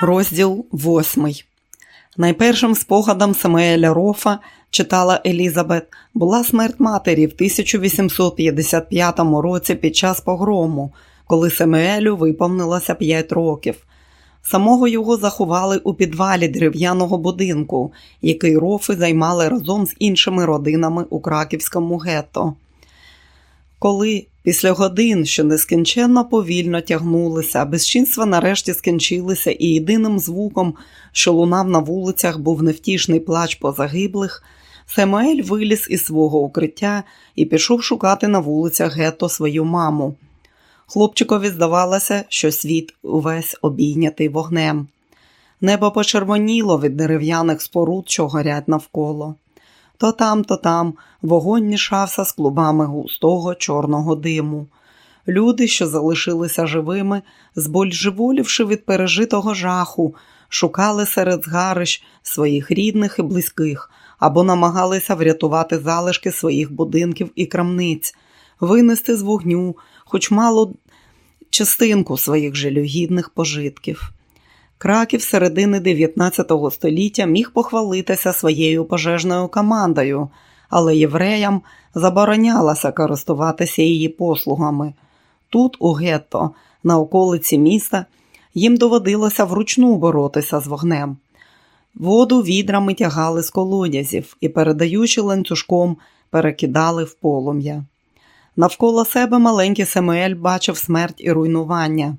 Розділ восьмий. Найпершим спогадом Самуеля Рофа, читала Елізабет, була смерть матері в 1855 році під час погрому, коли Самуелю виповнилося 5 років. Самого його заховали у підвалі дерев'яного будинку, який рофи займали разом з іншими родинами у краківському гетто. Коли після годин, що нескінченно повільно тягнулися, безчинства нарешті скінчилися, і єдиним звуком, що лунав на вулицях, був невтішний плач позагиблих, Семаель виліз із свого укриття і пішов шукати на вулицях гетто свою маму. Хлопчикові здавалося, що світ увесь обійнятий вогнем. Небо почервоніло від дерев'яних споруд, що горять навколо. То там, то там вогонь мішався з клубами густого чорного диму. Люди, що залишилися живими, збольжеволівши від пережитого жаху, шукали серед згарищ своїх рідних і близьких або намагалися врятувати залишки своїх будинків і крамниць, винести з вогню хоч малу частинку своїх жалюгідних пожитків. Краків середини 19 століття міг похвалитися своєю пожежною командою, але євреям заборонялося користуватися її послугами. Тут, у гетто, на околиці міста, їм доводилося вручну боротися з вогнем. Воду відрами тягали з колодязів і, передаючи ланцюжком, перекидали в полум'я. Навколо себе маленький Семуель бачив смерть і руйнування,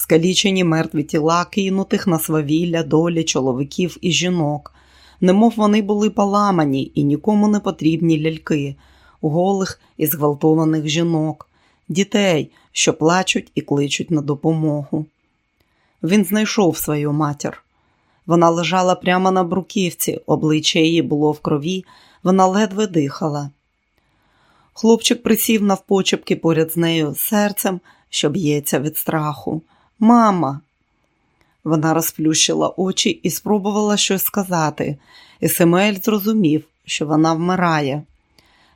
скалічені мертві тіла, кинутих на свавілля долі чоловіків і жінок, немов вони були поламані і нікому не потрібні ляльки, голих і зґвалтованих жінок, дітей, що плачуть і кличуть на допомогу. Він знайшов свою матір. Вона лежала прямо на бруківці, обличчя її було в крові, вона ледве дихала. Хлопчик присів навпочепки поряд з нею серцем, що б'ється від страху. Мама. Вона розплющила очі і спробувала щось сказати, і Семель зрозумів, що вона вмирає.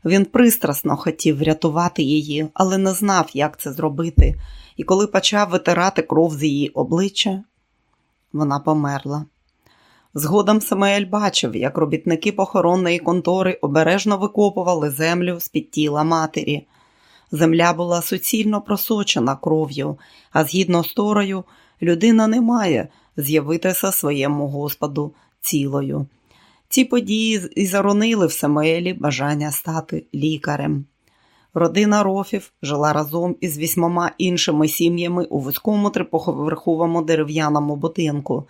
Він пристрасно хотів врятувати її, але не знав, як це зробити, і коли почав витирати кров з її обличчя, вона померла. Згодом Самуель бачив, як робітники похоронної контори обережно викопували землю з під тіла матері. Земля була суцільно просочена кров'ю, а згідно з Торою, людина не має з'явитися своєму Господу цілою. Ці події і заронили в Самуелі бажання стати лікарем. Родина рофів жила разом із вісьмома іншими сім'ями у вузькому триповерховому дерев'яному будинку.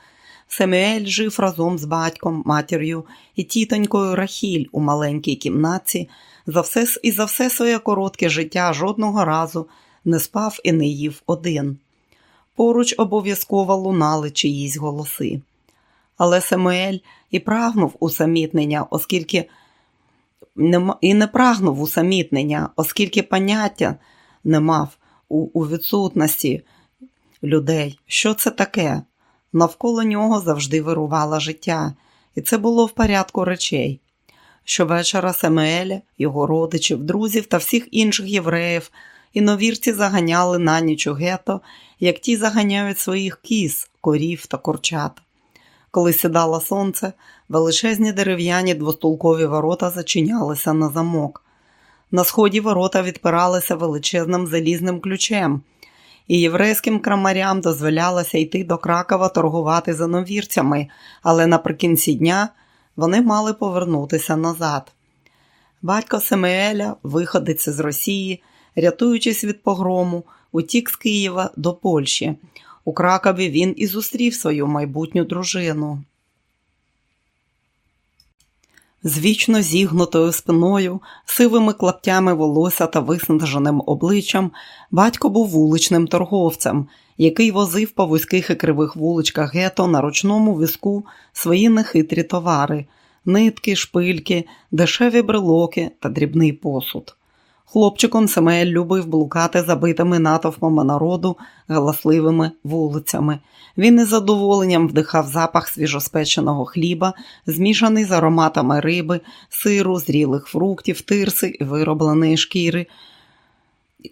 Семюель жив разом з батьком, матір'ю і тітонькою Рахіль у маленькій кімнаті. За все і за все своє коротке життя жодного разу не спав і не їв один. Поруч обов'язково лунали чиїсь голоси. Але Семуель і прагнув усамітнення, оскільки і не прагнув усамітнення, оскільки поняття не мав у, у відсутності людей. Що це таке? Навколо нього завжди вирувало життя, і це було в порядку речей. Щовечора Семееля, його родичів, друзів та всіх інших євреїв іновірці заганяли на ніч у гетто, як ті заганяють своїх кіз, корів та курчат. Коли сідало сонце, величезні дерев'яні двостолкові ворота зачинялися на замок. На сході ворота відпиралися величезним залізним ключем і єврейським крамарям дозволялося йти до Кракова торгувати за новірцями, але наприкінці дня вони мали повернутися назад. Батько Семееля, виходець з Росії, рятуючись від погрому, утік з Києва до Польщі. У Кракові він і зустрів свою майбутню дружину. З вічно зігнутою спиною, сивими клаптями волосся та виснаженим обличчям батько був вуличним торговцем, який возив по вузьких і кривих вуличках гето на ручному візку свої нехитрі товари, нитки, шпильки, дешеві брелоки та дрібний посуд. Хлопчиком Семель любив блукати забитими натовпами народу галасливими вулицями. Він із задоволенням вдихав запах свіжоспеченого хліба, змішаний з ароматами риби, сиру, зрілих фруктів, тирси і виробленої шкіри,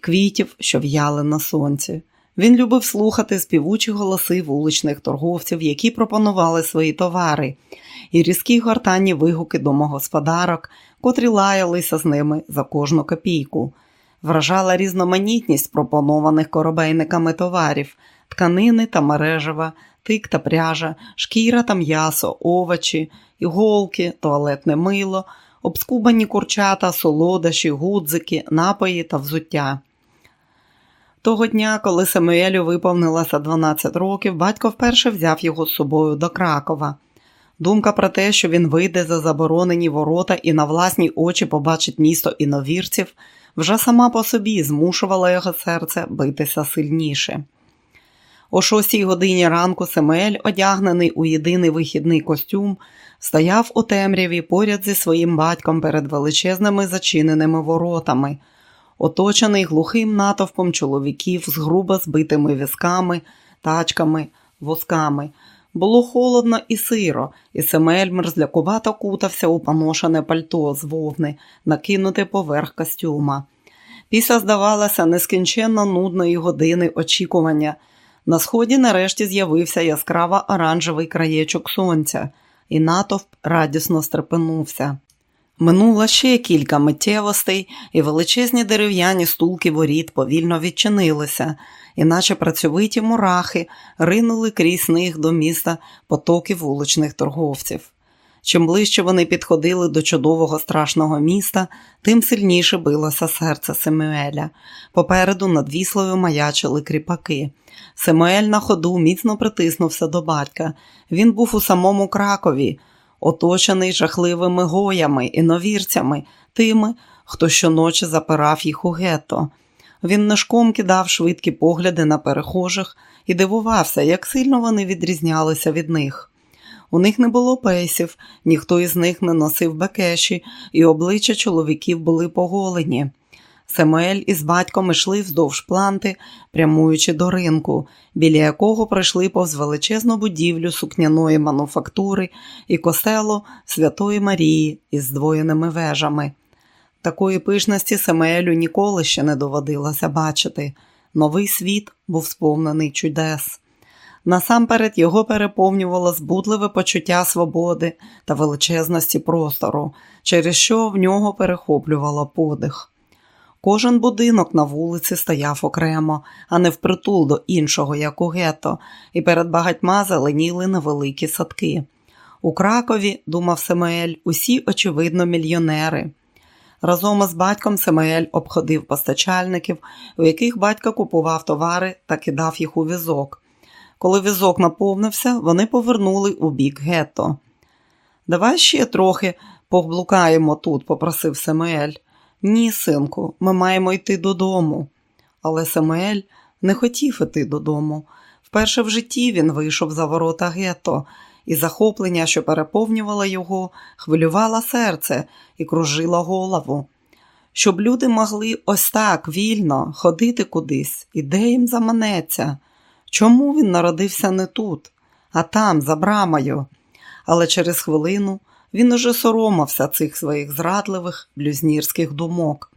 квітів, що в'яли на сонці. Він любив слухати співучі голоси вуличних торговців, які пропонували свої товари, і різкі гортанні вигуки домогосподарок, котрі лаялися з ними за кожну копійку. Вражала різноманітність пропонованих коробейниками товарів, тканини та мережева, тик та пряжа, шкіра та м'ясо, овочі, іголки, туалетне мило, обскубані курчата, солодощі, гудзики, напої та взуття. Того дня, коли Самуелю виповнилося 12 років, батько вперше взяв його з собою до Кракова. Думка про те, що він вийде за заборонені ворота і на власні очі побачить місто іновірців, вже сама по собі змушувала його серце битися сильніше. О шостій годині ранку Семель, одягнений у єдиний вихідний костюм, стояв у темряві поряд зі своїм батьком перед величезними зачиненими воротами, оточений глухим натовпом чоловіків з грубо збитими візками, тачками, восками. Було холодно і сиро, і Семель мерзлякувато кутався у поношене пальто з вовни, накинуте поверх костюма. Після, здавалося, нескінченно нудної години очікування. На сході нарешті з'явився яскраво оранжевий краєчок сонця, і натовп радісно стрепенувся. Минуло ще кілька миттєвостей, і величезні дерев'яні стулки воріт повільно відчинилися, іначе працьовиті мурахи ринули крізь них до міста потоки вуличних торговців. Чим ближче вони підходили до чудового страшного міста, тим сильніше билося серце Семюеля. Попереду над віслою маячили кріпаки. Семуель на ходу міцно притиснувся до батька. Він був у самому Кракові, оточений жахливими гоями і новірцями, тими, хто щоночі запирав їх у гетто. Він нишком кидав швидкі погляди на перехожих і дивувався, як сильно вони відрізнялися від них. У них не було пейсів, ніхто із них не носив бекеші, і обличчя чоловіків були поголені. Семель із батьком йшли вздовж планти, прямуючи до ринку, біля якого пройшли повз величезну будівлю сукняної мануфактури і косело Святої Марії із здвоєними вежами. Такої пишності Семелю ніколи ще не доводилося бачити. Новий світ був сповнений чудес. Насамперед його переповнювало збудливе почуття свободи та величезності простору, через що в нього перехоплювало подих. Кожен будинок на вулиці стояв окремо, а не впритул до іншого, як у гетто, і перед багатьма зеленіли невеликі садки. У Кракові, думав Семеель, усі, очевидно, мільйонери. Разом із батьком Семеель обходив постачальників, у яких батько купував товари та кидав їх у візок. Коли візок наповнився, вони повернули у бік гетто. Давай ще трохи поблукаємо тут, попросив Семеель. Ні, синку, ми маємо йти додому. Але Семеель не хотів іти додому. Вперше в житті він вийшов за ворота гетто, і захоплення, що переповнювало його, хвилювало серце і кружило голову. Щоб люди могли ось так вільно ходити кудись, і де їм заманеться. Чому він народився не тут, а там, за брамою? Але через хвилину він уже соромився цих своїх зрадливих блюзнірських думок.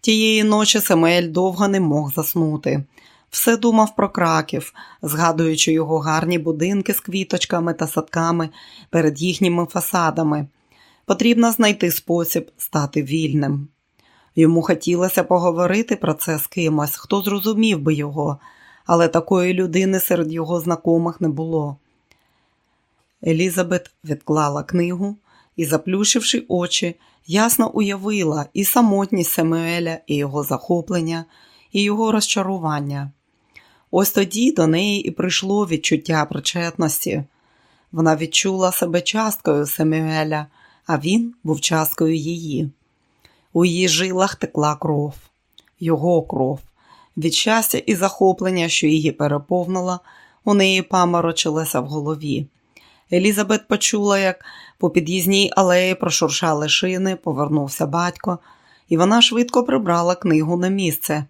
Тієї ночі Семель довго не мог заснути. Все думав про краків, згадуючи його гарні будинки з квіточками та садками перед їхніми фасадами. Потрібно знайти спосіб стати вільним. Йому хотілося поговорити про це з кимось, хто зрозумів би його, але такої людини серед його знайомих не було. Елізабет відклала книгу і, заплющивши очі, ясно уявила і самотність Семуеля, і його захоплення, і його розчарування. Ось тоді до неї і прийшло відчуття причетності. Вона відчула себе часткою Семюеля, а він був часткою її. У її жилах текла кров, його кров. Від щастя і захоплення, що її переповнила, у неї паморочилася в голові. Елізабет почула, як по під'їзній алеї прошуршали шини, повернувся батько, і вона швидко прибрала книгу на місце.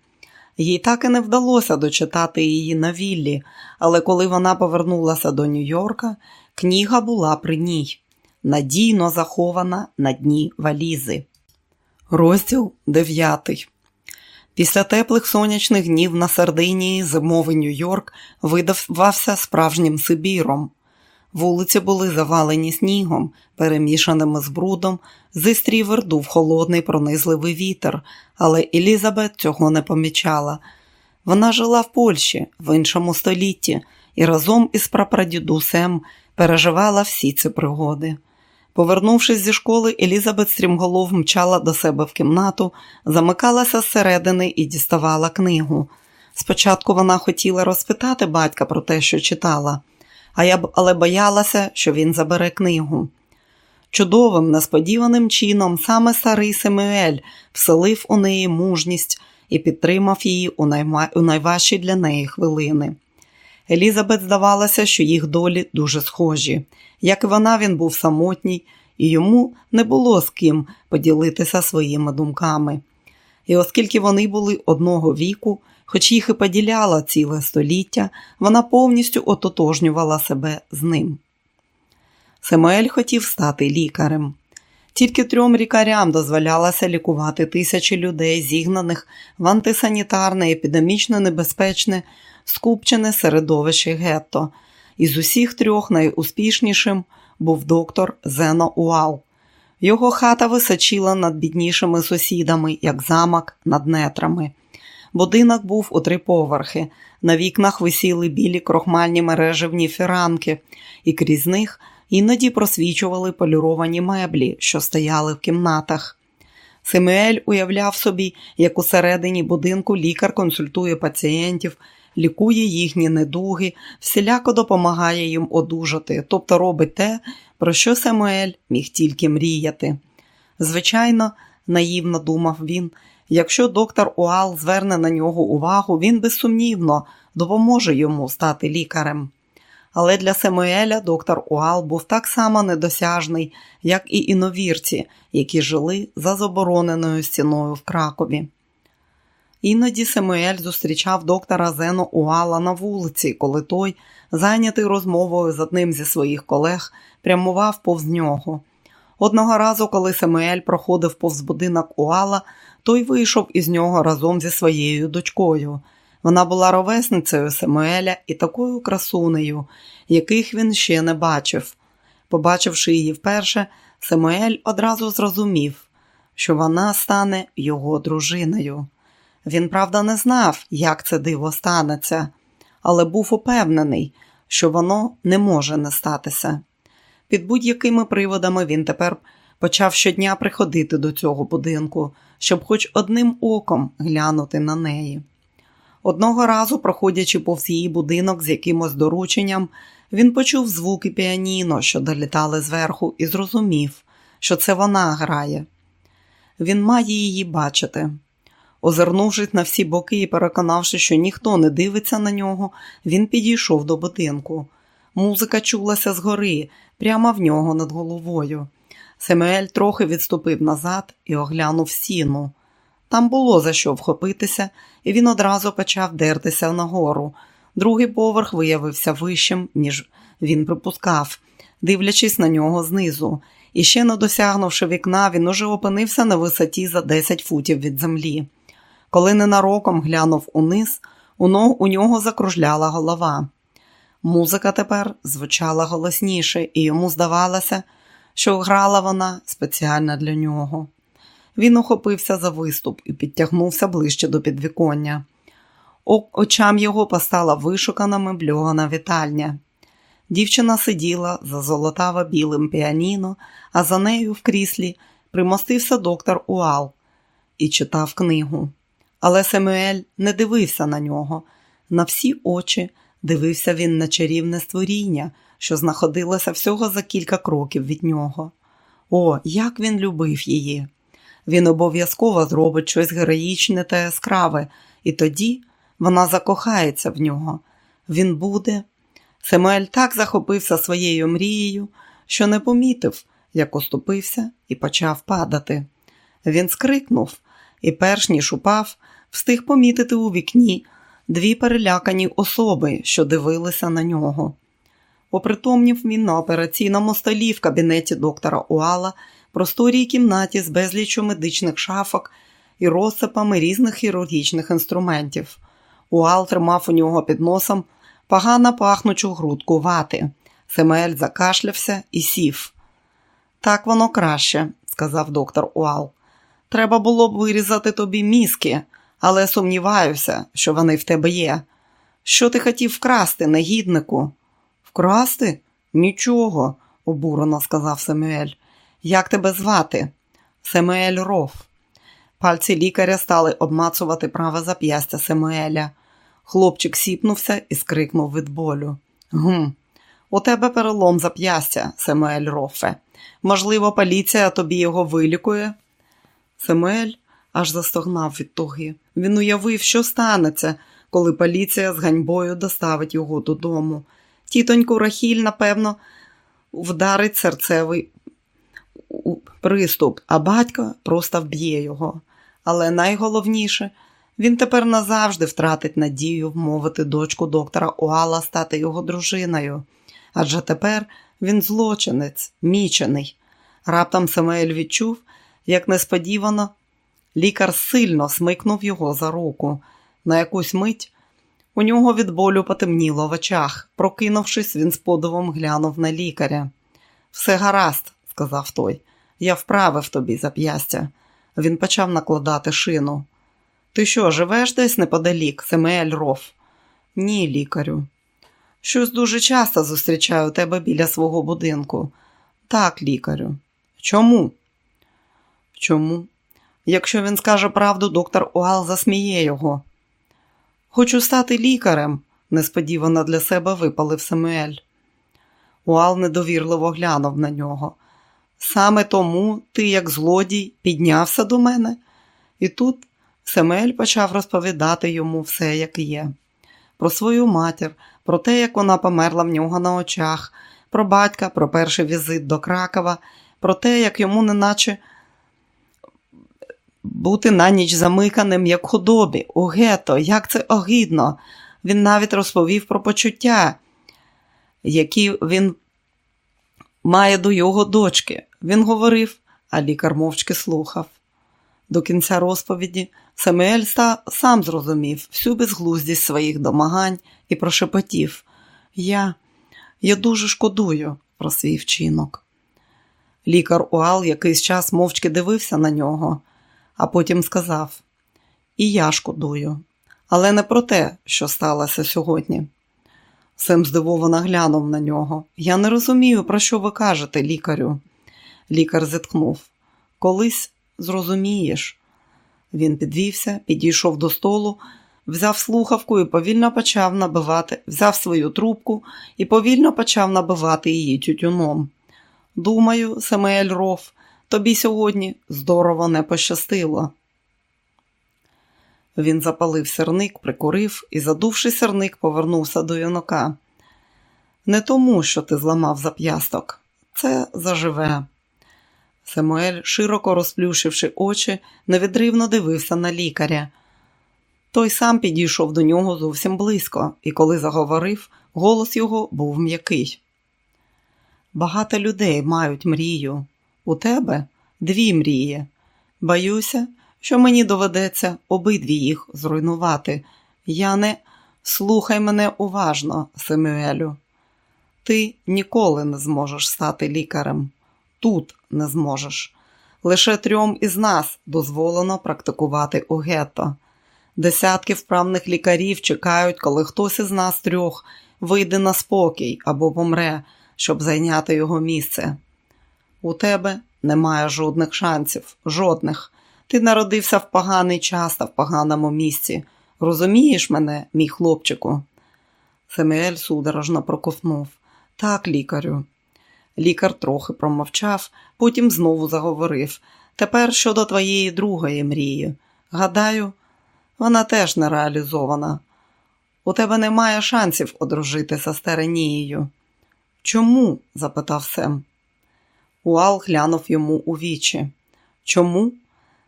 Їй так і не вдалося дочитати її на віллі, але коли вона повернулася до Нью-Йорка, книга була при ній, надійно захована на дні валізи. Розділ дев'ятий. Після теплих сонячних днів на Сардинії зимовий Нью-Йорк видавався справжнім Сибіром. Вулиці були завалені снігом, перемішаними з брудом, зі стрівер холодний пронизливий вітер, але Елізабет цього не помічала. Вона жила в Польщі в іншому столітті і разом із прапрадідусем переживала всі ці пригоди. Повернувшись зі школи, Елізабет стрімголов мчала до себе в кімнату, замикалася зсередини і діставала книгу. Спочатку вона хотіла розпитати батька про те, що читала, а я б але боялася, що він забере книгу. Чудовим, несподіваним чином саме старий Семюель вселив у неї мужність і підтримав її у, найма... у найважчі для неї хвилини. Елізабет здавалося, що їх долі дуже схожі. Як і вона, він був самотній, і йому не було з ким поділитися своїми думками. І оскільки вони були одного віку, хоч їх і поділяло ціле століття, вона повністю ототожнювала себе з ним. Семуель хотів стати лікарем. Тільки трьом лікарям дозволялося лікувати тисячі людей, зігнаних в антисанітарне, епідемічно небезпечне, скупчене середовище гетто. Із усіх трьох найуспішнішим був доктор Зено Уал. Його хата височила над біднішими сусідами, як замок над нетрами. Будинок був у три поверхи. На вікнах висіли білі крохмальні мережевні фіранки, і крізь них іноді просвічували поліровані меблі, що стояли в кімнатах. Семюель уявляв собі, як усередині будинку лікар консультує пацієнтів, лікує їхні недуги, всіляко допомагає їм одужати, тобто робить те, про що Семуель міг тільки мріяти. Звичайно, наївно думав він, якщо доктор Уал зверне на нього увагу, він безсумнівно допоможе йому стати лікарем. Але для Семуеля доктор Уал був так само недосяжний, як і іновірці, які жили за забороненою стіною в Кракові. Іноді Семуель зустрічав доктора Зену Уала на вулиці, коли той, зайнятий розмовою з одним зі своїх колег, прямував повз нього. Одного разу, коли Семуель проходив повз будинок Уала, той вийшов із нього разом зі своєю дочкою. Вона була ровесницею Семуеля і такою красунею, яких він ще не бачив. Побачивши її вперше, Семуель одразу зрозумів, що вона стане його дружиною. Він, правда, не знав, як це диво станеться, але був упевнений, що воно не може не статися. Під будь-якими приводами він тепер почав щодня приходити до цього будинку, щоб хоч одним оком глянути на неї. Одного разу, проходячи повз її будинок з якимось дорученням, він почув звуки піаніно, що долітали зверху, і зрозумів, що це вона грає. Він має її бачити. Озирнувшись на всі боки і переконавши, що ніхто не дивиться на нього, він підійшов до будинку. Музика чулася згори, прямо в нього над головою. Семуель трохи відступив назад і оглянув сіну. Там було за що вхопитися, і він одразу почав дертися нагору. Другий поверх виявився вищим, ніж він припускав, дивлячись на нього знизу. І ще не досягнувши вікна, він уже опинився на висоті за 10 футів від землі. Коли ненароком глянув униз, у нього закружляла голова. Музика тепер звучала голосніше, і йому здавалося, що грала вона спеціально для нього. Він ухопився за виступ і підтягнувся ближче до підвіконня. Очам його постала вишукана мебльована вітальня. Дівчина сиділа за золотаво білим піаніно, а за нею в кріслі примостився доктор Уал і читав книгу. Але Семюель не дивився на нього. На всі очі дивився він на чарівне створіння, що знаходилося всього за кілька кроків від нього. О, як він любив її! Він обов'язково зробить щось героїчне та яскраве, і тоді вона закохається в нього. Він буде. Семуель так захопився своєю мрією, що не помітив, як оступився і почав падати. Він скрикнув і, перш ніж упав, встиг помітити у вікні дві перелякані особи, що дивилися на нього. Попритомнів він на операційному столі в кабінеті доктора Уала, просторій кімнаті з безліччю медичних шафок і розсипами різних хірургічних інструментів. Уал тримав у нього під носом погано пахнучу грудку вати. Семель закашлявся і сів. Так воно краще, сказав доктор Уал. Треба було б вирізати тобі мізки, але сумніваюся, що вони в тебе є. Що ти хотів вкрасти, негіднику? Вкрасти? Нічого, обурено сказав Семюель. Як тебе звати? Семуель Роф. Пальці лікаря стали обмацувати праве зап'ястя Семуеля. Хлопчик сіпнувся і скрикнув від болю. Гм, у тебе перелом зап'ястя, Семуель Рофе. Можливо, поліція тобі його вилікує? Семуель аж застогнав від туги. Він уявив, що станеться, коли поліція з ганьбою доставить його додому. Тітоньку Рахіль, напевно, вдарить серцевий приступ, а батько просто вб'є його. Але найголовніше, він тепер назавжди втратить надію вмовити дочку доктора Уала стати його дружиною. Адже тепер він злочинець, мічений. Раптом Самуель відчув, як несподівано лікар сильно смикнув його за руку. На якусь мить у нього від болю потемніло в очах. Прокинувшись, він з подивом глянув на лікаря. Все гаразд, сказав той. Я вправив тобі зап'ястя. Він почав накладати шину. Ти що, живеш десь неподалік, Семель Роф? Ні, лікарю. Щось дуже часто зустрічаю тебе біля свого будинку. Так, лікарю. Чому? Чому? Якщо він скаже правду, доктор Уал засміє його. Хочу стати лікарем, несподівано для себе випалив Самуель. Уал недовірливо глянув на нього. Саме тому ти, як злодій, піднявся до мене. І тут Семель почав розповідати йому все, як є, про свою матір, про те, як вона померла в нього на очах, про батька, про перший візит до Кракова, про те, як йому неначе бути на ніч замиканим, як худобі, у гето, як це огидно. Він навіть розповів про почуття, які він має до його дочки. Він говорив, а лікар мовчки слухав. До кінця розповіді Самуель сам зрозумів всю безглуздість своїх домагань і прошепотів Я я дуже шкодую про свій вчинок. Лікар Уал якийсь час мовчки дивився на нього, а потім сказав: І я шкодую, але не про те, що сталося сьогодні. Сем здивовано глянув на нього. Я не розумію, про що ви кажете, лікарю. Лікар зітхнув. Колись зрозумієш. Він підвівся, підійшов до столу, взяв слухавку і повільно почав набивати, взяв свою трубку і повільно почав набивати її тютюном. Думаю, Семель Роф, тобі сьогодні здорово не пощастило. Він запалив сірник, прикурив і, задувши сірник, повернувся до юнака. Не тому, що ти зламав зап'ясток, це заживе. Самуель, широко розплющивши очі, невідривно дивився на лікаря. Той сам підійшов до нього зовсім близько, і коли заговорив, голос його був м'який. Багато людей мають мрію. У тебе дві мрії. Боюся, що мені доведеться обидві їх зруйнувати. Я не слухай мене уважно, Семюелю. Ти ніколи не зможеш стати лікарем. Тут не зможеш. Лише трьом із нас дозволено практикувати у гетто. Десятки вправних лікарів чекають, коли хтось із нас трьох вийде на спокій або помре, щоб зайняти його місце. У тебе немає жодних шансів, жодних. Ти народився в поганий час та в поганому місці. Розумієш мене, мій хлопчику? Семель судорожно проковнув. Так, лікарю. Лікар трохи промовчав, потім знову заговорив. Тепер щодо твоєї другої мрії. Гадаю, вона теж не реалізована. У тебе немає шансів одружитися з Теренією. Чому? запитав Сем. Уал глянув йому у вічі. Чому?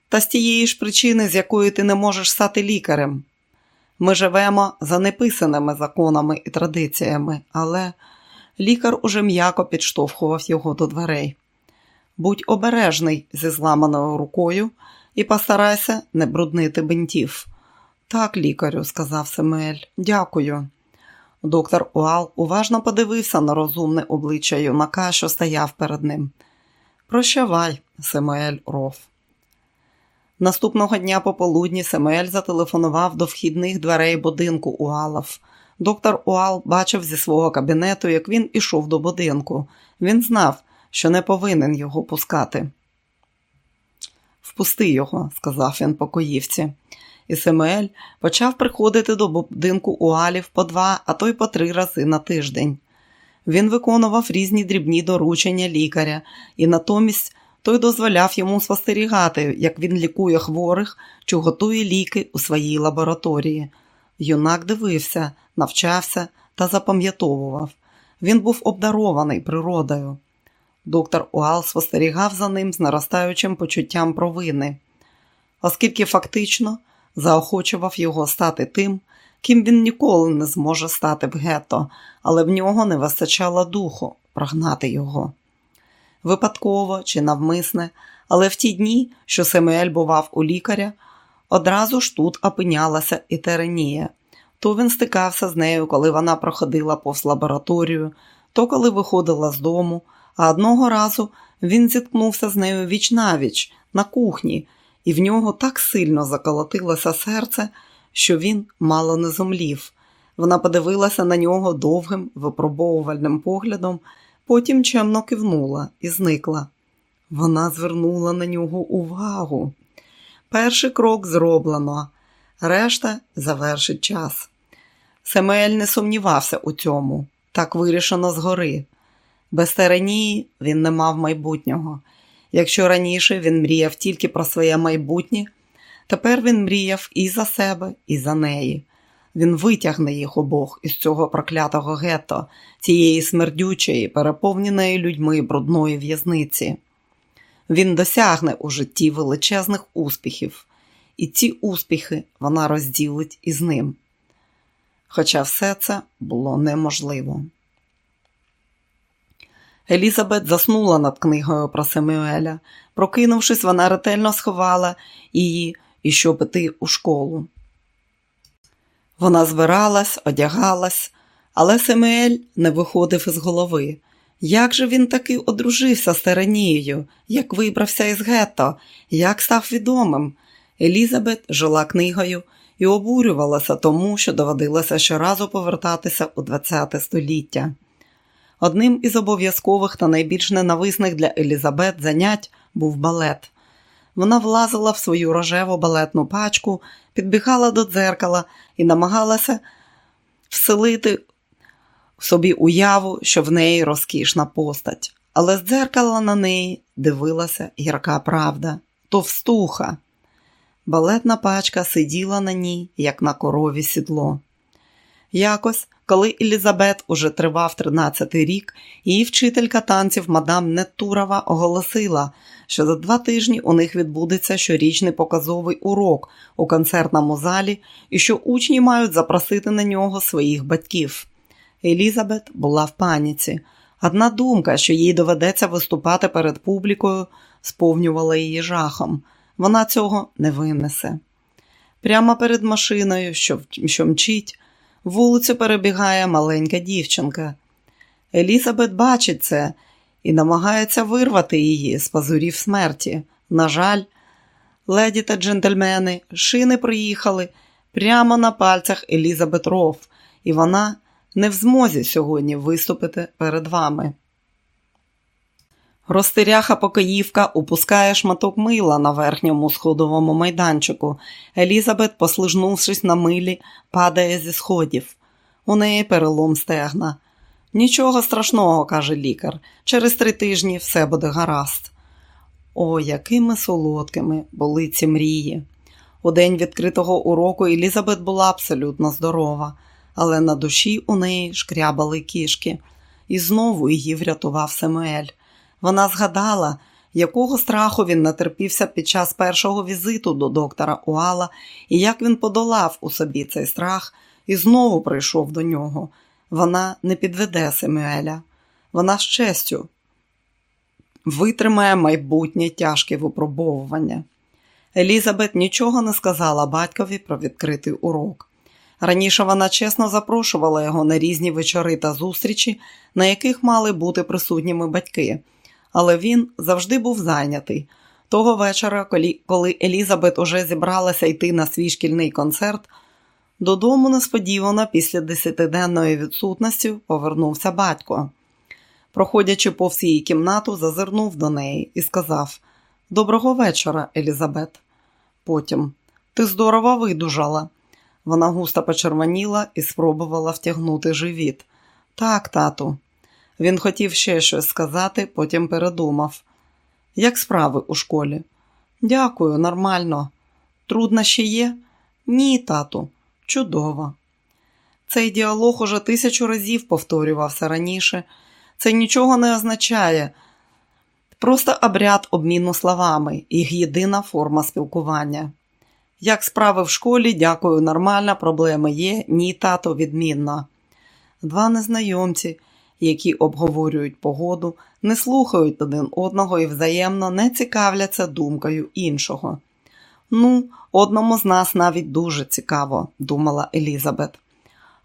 Та з тієї ж причини, з якої ти не можеш стати лікарем. Ми живемо за неписаними законами і традиціями, але лікар уже м'яко підштовхував його до дверей. Будь обережний зі зламаною рукою і постарайся не бруднити бинтів. Так, лікарю, сказав Семель, дякую. Доктор Уал уважно подивився на розумне обличчя юнака, що стояв перед ним. Прощавай, Семель Роф. Наступного дня пополудні Семель зателефонував до вхідних дверей будинку Уалов. Доктор Уал бачив зі свого кабінету, як він ішов до будинку. Він знав, що не повинен його пускати. Впусти його, сказав він покоївці. І Семель почав приходити до будинку Уалів по два, а то й по три рази на тиждень. Він виконував різні дрібні доручення лікаря, і натомість той дозволяв йому спостерігати, як він лікує хворих чи готує ліки у своїй лабораторії. Юнак дивився, навчався та запам'ятовував. Він був обдарований природою. Доктор Уал спостерігав за ним з наростаючим почуттям провини, оскільки фактично заохочував його стати тим, ким він ніколи не зможе стати в гетто, але в нього не вистачало духу прогнати його. Випадково чи навмисне, але в ті дні, що Семуель бував у лікаря, одразу ж тут опинялася і Теренія. То він стикався з нею, коли вона проходила повз лабораторію, то коли виходила з дому, а одного разу він зіткнувся з нею віч навіч на кухні, і в нього так сильно заколотилося серце, що він мало не зомлів. Вона подивилася на нього довгим випробовувальним поглядом, потім чемно кивнула і зникла. Вона звернула на нього увагу. Перший крок зроблено, решта завершить час. Семель не сумнівався у цьому, так вирішено згори. Без Теренії він не мав майбутнього. Якщо раніше він мріяв тільки про своє майбутнє, тепер він мріяв і за себе, і за неї. Він витягне їх обох із цього проклятого гетто, цієї смердючої, переповненої людьми брудної в'язниці. Він досягне у житті величезних успіхів, і ці успіхи вона розділить із ним. Хоча все це було неможливо. Елізабет заснула над книгою про Семюеля. Прокинувшись, вона ретельно сховала її і щоб іти у школу. Вона збиралась, одягалась, але Семуель не виходив із голови. Як же він таки одружився з Теранією, як вибрався із гетто, як став відомим? Елізабет жила книгою і обурювалася тому, що доводилося щоразу повертатися у ХХ століття. Одним із обов'язкових та найбільш ненависних для Елізабет занять був балет. Вона влазила в свою рожеву балетну пачку, підбігала до дзеркала і намагалася вселити в собі уяву, що в неї розкішна постать. Але з дзеркала на неї дивилася гірка правда, товстуха. Балетна пачка сиділа на ній, як на корові сідло. Якось коли Елізабет уже тривав 13-й рік, її вчителька танців мадам Нетурова оголосила, що за два тижні у них відбудеться щорічний показовий урок у концертному залі і що учні мають запросити на нього своїх батьків. Елізабет була в паніці. Одна думка, що їй доведеться виступати перед публікою, сповнювала її жахом. Вона цього не винесе. Прямо перед машиною, що, що мчить, Вулицю перебігає маленька дівчинка. Елізабет бачить це і намагається вирвати її з пазурів смерті. На жаль, леді та джентльмени шини приїхали прямо на пальцях Елізабет Роф, і вона не в змозі сьогодні виступити перед вами. Розтиряха покоївка упускає шматок мила на верхньому сходовому майданчику. Елізабет, послижнувшись на милі, падає зі сходів. У неї перелом стегна. Нічого страшного, каже лікар. Через три тижні все буде гаразд. О, якими солодкими були ці мрії. У день відкритого уроку Елізабет була абсолютно здорова, але на душі у неї шкрябали кішки, і знову її врятував Семуель. Вона згадала, якого страху він натерпівся під час першого візиту до доктора Уала і як він подолав у собі цей страх і знову прийшов до нього. Вона не підведе Семюеля. Вона з честю витримає майбутнє тяжке випробовування. Елізабет нічого не сказала батькові про відкритий урок. Раніше вона чесно запрошувала його на різні вечори та зустрічі, на яких мали бути присутніми батьки, але він завжди був зайнятий. Того вечора, коли Елізабет уже зібралася йти на свій шкільний концерт, додому несподівано після десятиденної відсутності повернувся батько. Проходячи повз її кімнату, зазирнув до неї і сказав Доброго вечора, Елізабет. Потім ти здорово видужала. Вона густо почервоніла і спробувала втягнути живіт. Так, тату. Він хотів ще щось сказати, потім передумав. Як справи у школі? Дякую, нормально. Труднощі є? Ні, тату, чудово. Цей діалог уже тисячу разів повторювався раніше. Це нічого не означає. Просто обряд обміну словами, їх єдина форма спілкування. Як справи в школі, дякую, нормально, проблеми є, ні, тато, відмінно. Два незнайомці, які обговорюють погоду, не слухають один одного і взаємно не цікавляться думкою іншого. Ну, одному з нас навіть дуже цікаво, думала Елізабет.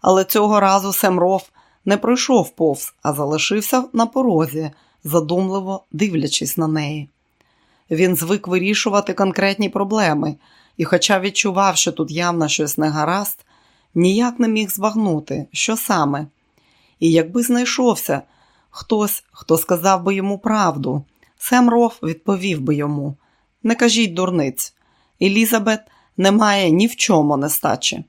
Але цього разу Семров не пройшов повз, а залишився на порозі, задумливо дивлячись на неї. Він звик вирішувати конкретні проблеми, і, хоча відчував, що тут явно щось не гаразд, ніяк не міг збагнути, що саме. І якби знайшовся хтось, хто сказав би йому правду, Семров відповів би йому: Не кажіть дурниць, Елізабет не має ні в чому нестачі.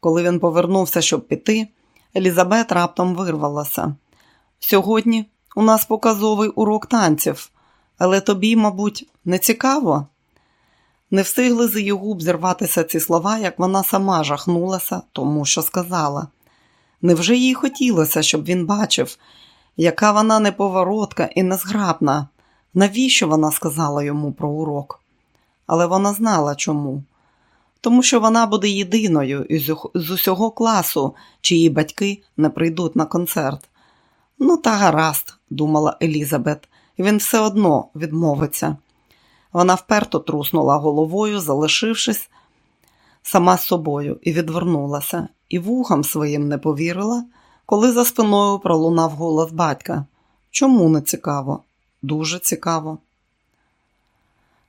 Коли він повернувся, щоб піти, Елізабет раптом вирвалася. Сьогодні у нас показовий урок танців, але тобі, мабуть, не цікаво? Не встигли з її губ зірватися ці слова, як вона сама жахнулася, тому що сказала. Невже їй хотілося, щоб він бачив, яка вона неповоротка і незграбна? Навіщо вона сказала йому про урок? Але вона знала чому. Тому що вона буде єдиною з усього класу, чиї батьки не прийдуть на концерт. Ну, та гаразд, думала Елізабет, він все одно відмовиться. Вона вперто труснула головою, залишившись сама з собою, і відвернулася, і вухам своїм не повірила, коли за спиною пролунав голос батька. Чому не цікаво? Дуже цікаво.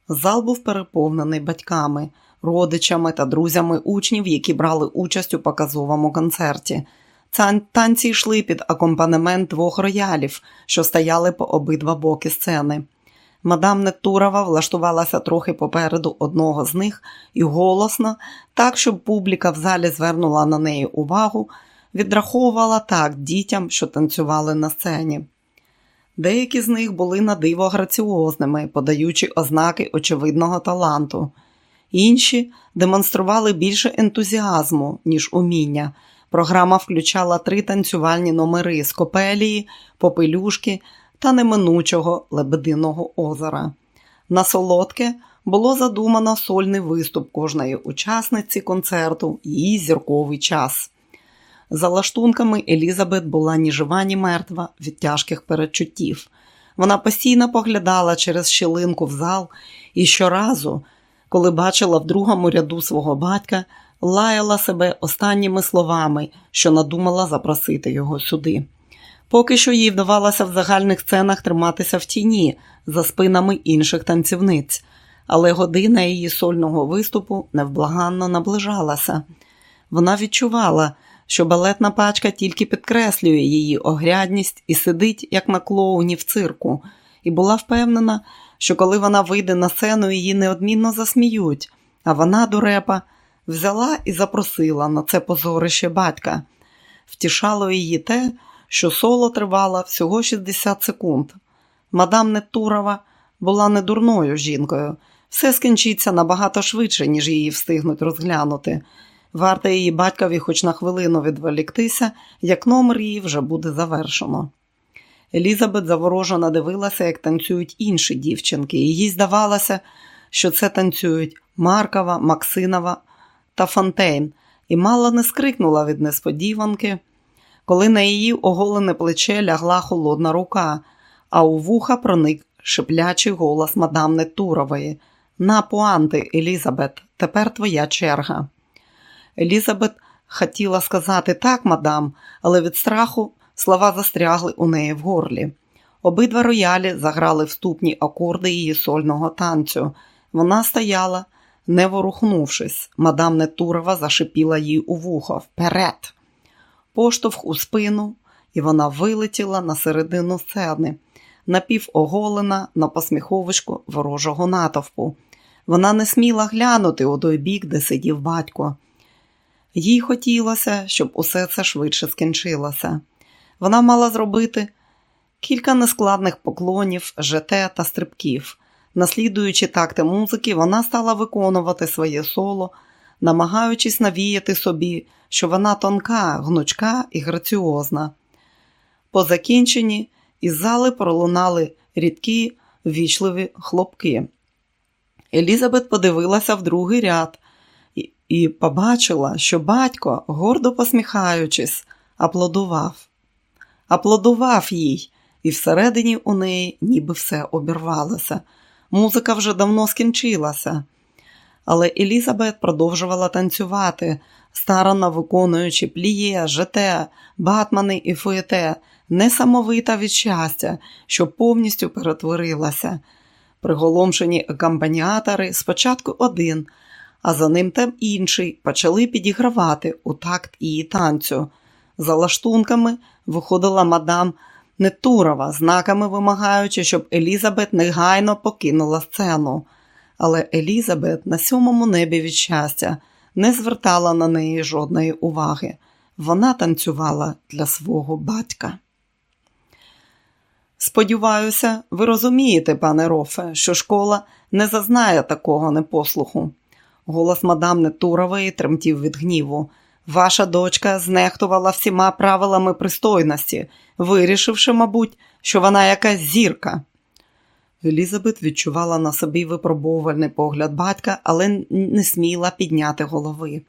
Зал був переповнений батьками, родичами та друзями учнів, які брали участь у показовому концерті. Танці йшли під акомпанемент двох роялів, що стояли по обидва боки сцени. Мадам Нетурова влаштувалася трохи попереду одного з них і голосно, так, щоб публіка в залі звернула на неї увагу, відраховувала так дітям, що танцювали на сцені. Деякі з них були на диво граціозними, подаючи ознаки очевидного таланту. Інші демонстрували більше ентузіазму, ніж уміння. Програма включала три танцювальні номери з копелії, попелюшки та неминучого Лебединого озера. На солодке було задумано сольний виступ кожної учасниці концерту, її зірковий час. За лаштунками Елізабет була ні жива, ні мертва від тяжких передчуттів. Вона постійно поглядала через щілинку в зал і щоразу, коли бачила в другому ряду свого батька, лаяла себе останніми словами, що надумала запросити його сюди. Поки що їй вдавалося в загальних сценах триматися в тіні за спинами інших танцівниць, але година її сольного виступу невблаганно наближалася. Вона відчувала, що балетна пачка тільки підкреслює її огрядність і сидить, як на клоуні в цирку, і була впевнена, що коли вона вийде на сцену, її неодмінно засміють, а вона, дурепа, взяла і запросила на це позорище батька. Втішало її те, що соло тривало всього 60 секунд. Мадам Нетурова була недурною жінкою. Все скінчиться набагато швидше, ніж її встигнуть розглянути. Варто її батькові хоч на хвилину відволіктися, як номер її вже буде завершено. Елізабет заворожено дивилася, як танцюють інші дівчинки, їй здавалося, що це танцюють Маркова, Максинова та Фонтейн, і мало не скрикнула від несподіванки, коли на її оголене плече лягла холодна рука, а у вуха проник шиплячий голос мадам Нетурової. На пуанти, Елізабет, тепер твоя черга. Елізабет хотіла сказати так, мадам, але від страху слова застрягли у неї в горлі. Обидва роялі заграли вступні акорди її сольного танцю. Вона стояла, не ворухнувшись. Мадам Нетурова зашипіла їй у вухо вперед. Поштовх у спину, і вона вилетіла на середину сцени, напівоголена на посміховичку ворожого натовпу. Вона не сміла глянути у той бік, де сидів батько. Їй хотілося, щоб усе це швидше скінчилося. Вона мала зробити кілька нескладних поклонів, жете та стрибків. Наслідуючи такти музики, вона стала виконувати своє соло, намагаючись навіяти собі, що вона тонка, гнучка і граціозна. По закінченні із зали пролунали рідкі ввічливі хлопки. Елізабет подивилася в другий ряд і, побачила, що батько, гордо посміхаючись, аплодував. Аплодував їй, і всередині у неї ніби все обірвалося. Музика вже давно скінчилася. Але Елізабет продовжувала танцювати, старанно виконуючи пліє, жете, батмани і фуєте, несамовита від щастя, що повністю перетворилася. Приголомшені акомпаніатори спочатку один, а за ним там інший почали підігравати у такт її танцю. За лаштунками виходила мадам Нетурова, знаками вимагаючи, щоб Елізабет негайно покинула сцену. Але Елізабет на сьомому небі від щастя не звертала на неї жодної уваги. Вона танцювала для свого батька. Сподіваюся, ви розумієте, пане Рофе, що школа не зазнає такого непослуху. Голос мадам Нетурової тремтів від гніву. Ваша дочка знехтувала всіма правилами пристойності, вирішивши, мабуть, що вона якась зірка. Елізабет відчувала на собі випробовувальний погляд батька, але не сміла підняти голови.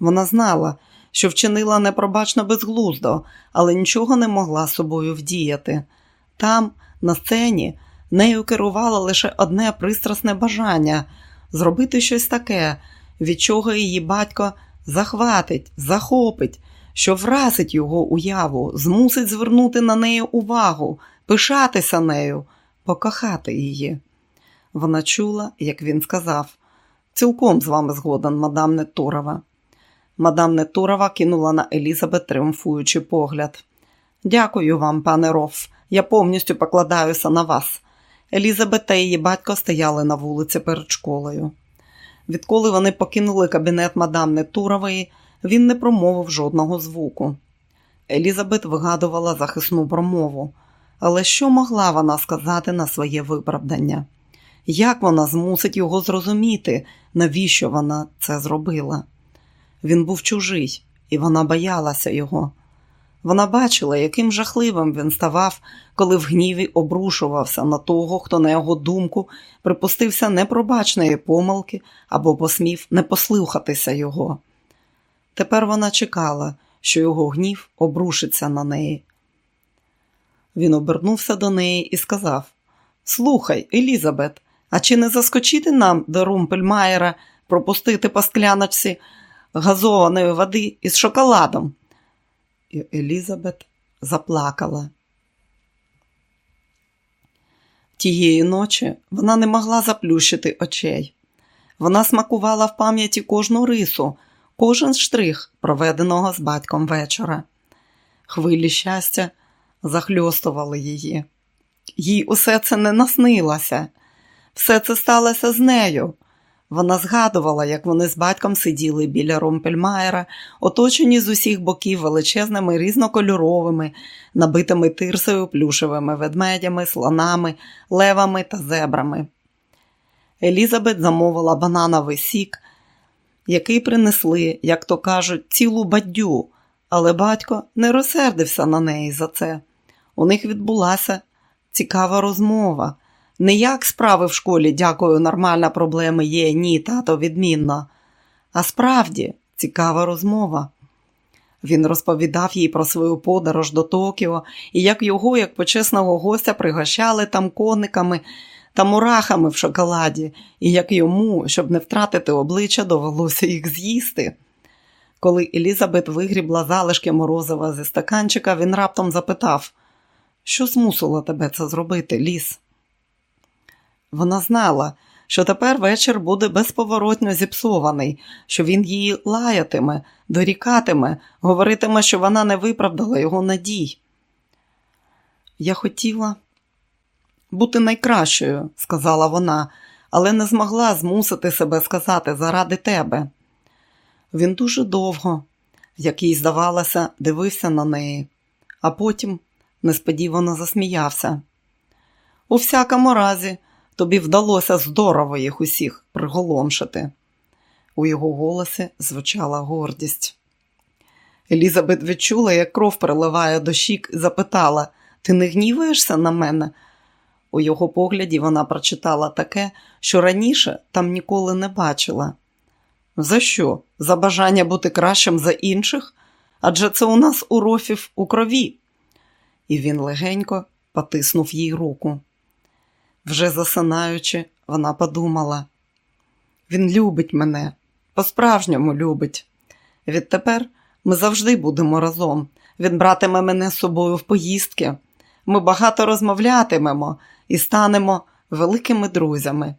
Вона знала, що вчинила непробачно безглуздо, але нічого не могла собою вдіяти. Там, на сцені, нею керувало лише одне пристрасне бажання зробити щось таке, від чого її батько захватить, захопить, що вразить його уяву, змусить звернути на неї увагу, пишатися нею, покохати її. Вона чула, як він сказав, цілком з вами згоден, мадам Нетурова. Мадам Нетурова кинула на Елізабет тріумфуючий погляд. Дякую вам, пане Роф, я повністю покладаюся на вас. Елізабет та її батько стояли на вулиці перед школою. Відколи вони покинули кабінет мадам Нетурової, він не промовив жодного звуку. Елізабет вигадувала захисну промову, але що могла вона сказати на своє виправдання? Як вона змусить його зрозуміти, навіщо вона це зробила? Він був чужий, і вона боялася його. Вона бачила, яким жахливим він ставав, коли в гніві обрушувався на того, хто, на його думку, припустився непробачної помилки або посмів не послухатися його. Тепер вона чекала, що його гнів обрушиться на неї. Він обернувся до неї і сказав: Слухай, Елізабет, а чи не заскочити нам до Румпельмаєра пропустити по скляночці газованої води із шоколадом? І Елізабет заплакала. Тієї ночі вона не могла заплющити очей. Вона смакувала в пам'яті кожну рису, кожен штрих, проведеного з батьком вечора. Хвилі щастя захльостували її. Їй усе це не наснилося, все це сталося з нею. Вона згадувала, як вони з батьком сиділи біля Ромпельмаєра, оточені з усіх боків величезними різнокольоровими, набитими тирсою плюшевими ведмедями, слонами, левами та зебрами. Елізабет замовила банановий сік, який принесли, як то кажуть, цілу баддю, але батько не розсердився на неї за це. У них відбулася цікава розмова. Не як справи в школі, дякую, нормальна проблема є, ні, тато, відмінно. А справді цікава розмова. Він розповідав їй про свою подорож до Токіо і як його, як почесного гостя, пригощали там кониками та мурахами в шоколаді, і як йому, щоб не втратити обличчя, довелося їх з'їсти. Коли Елізабет вигрібла залишки морозива зі стаканчика, він раптом запитав, що змусило тебе це зробити, ліс? Вона знала, що тепер вечір буде безповоротно зіпсований, що він її лаятиме, дорікатиме, говоритиме, що вона не виправдала його надій. Я хотіла бути найкращою, сказала вона, але не змогла змусити себе сказати заради тебе. Він дуже довго, як їй здавалося, дивився на неї, а потім несподівано засміявся. У всякому разі, тобі вдалося здорово їх усіх приголомшити. У його голосі звучала гордість. Елізабет відчула, як кров переливає до щік, і запитала Ти не гніваєшся на мене? У його погляді вона прочитала таке, що раніше там ніколи не бачила. За що? За бажання бути кращим за інших? Адже це у нас у рофів у крові. І він легенько потиснув їй руку. Вже засинаючи, вона подумала: він любить мене, по-справжньому любить. Відтепер ми завжди будемо разом. Він братиме мене з собою в поїздки. Ми багато розмовлятимемо і станемо великими друзями.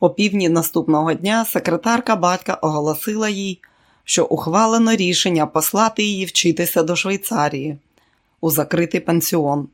О півдні наступного дня секретарка батька оголосила їй, що ухвалено рішення послати її вчитися до Швейцарії у закритий пансіон.